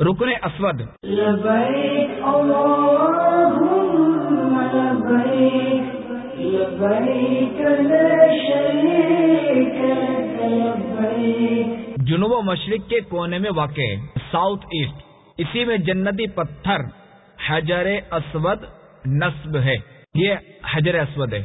رکن اسود۔ جنوب و مشرق کے کونے میں واقع ساؤتھ ایسٹ اسی میں جنتی پتھر حجر اسود نصب ہے۔ یہ حجر اسود ہے۔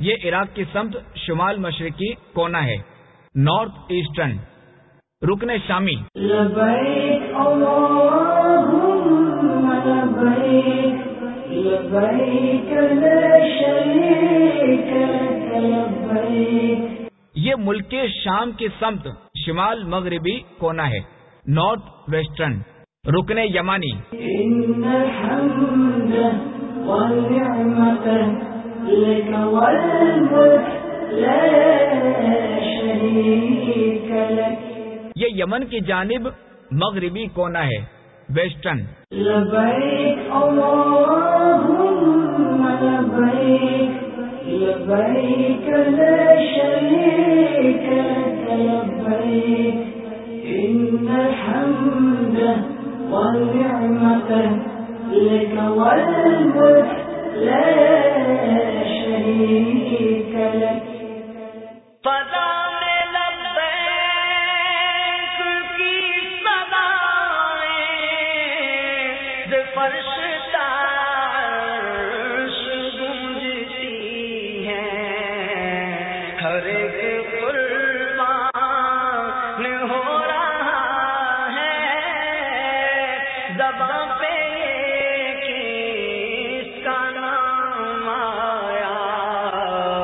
یہ عراق کی سمت شمال مشرقی کونا ہے۔ نارتھ ایسٹرن رکن شامی۔ یہ ملک کے شام کی سمت شمال مغربی کونا ہے۔ نارتھ ویسٹرن رکن یمانی۔ یہ یمن کی جانب مغربی کونا ہے ویسٹرن۔ لبيك لك والملك لا شريك لك. ہو رہا ہے۔ زبان